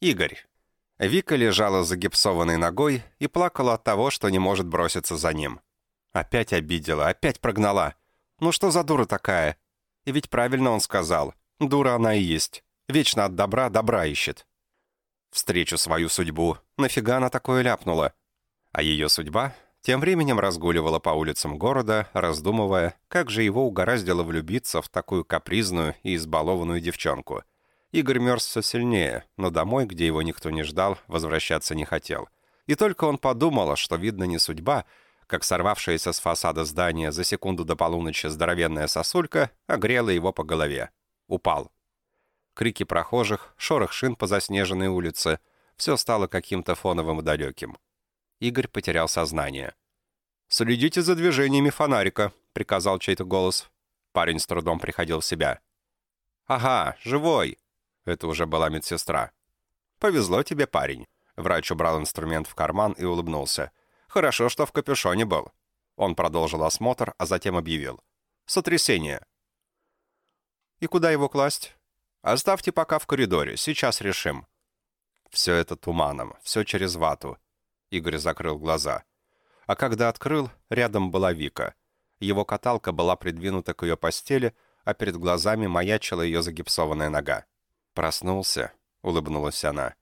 Игорь. Вика лежала загипсованной ногой и плакала от того, что не может броситься за ним. Опять обидела, опять прогнала. Ну что за дура такая? И ведь правильно он сказал. Дура она и есть. Вечно от добра добра ищет. Встречу свою судьбу. Нафига она такое ляпнула? А ее судьба тем временем разгуливала по улицам города, раздумывая, как же его угораздило влюбиться в такую капризную и избалованную девчонку. Игорь мерз все сильнее, но домой, где его никто не ждал, возвращаться не хотел. И только он подумал, что, видно, не судьба, как сорвавшаяся с фасада здания за секунду до полуночи здоровенная сосулька огрела его по голове. Упал. Крики прохожих, шорох шин по заснеженной улице — все стало каким-то фоновым и далеким. Игорь потерял сознание. «Следите за движениями фонарика», — приказал чей-то голос. Парень с трудом приходил в себя. «Ага, живой!» Это уже была медсестра. «Повезло тебе, парень». Врач убрал инструмент в карман и улыбнулся. «Хорошо, что в капюшоне был». Он продолжил осмотр, а затем объявил. «Сотрясение». «И куда его класть?» «Оставьте пока в коридоре, сейчас решим». Все это туманом, все через вату. Игорь закрыл глаза. А когда открыл, рядом была Вика. Его каталка была придвинута к ее постели, а перед глазами маячила ее загипсованная нога. «Проснулся», — улыбнулась она.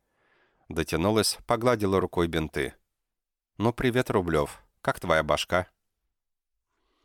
Дотянулась, погладила рукой бинты. «Ну, привет, Рублев. Как твоя башка?»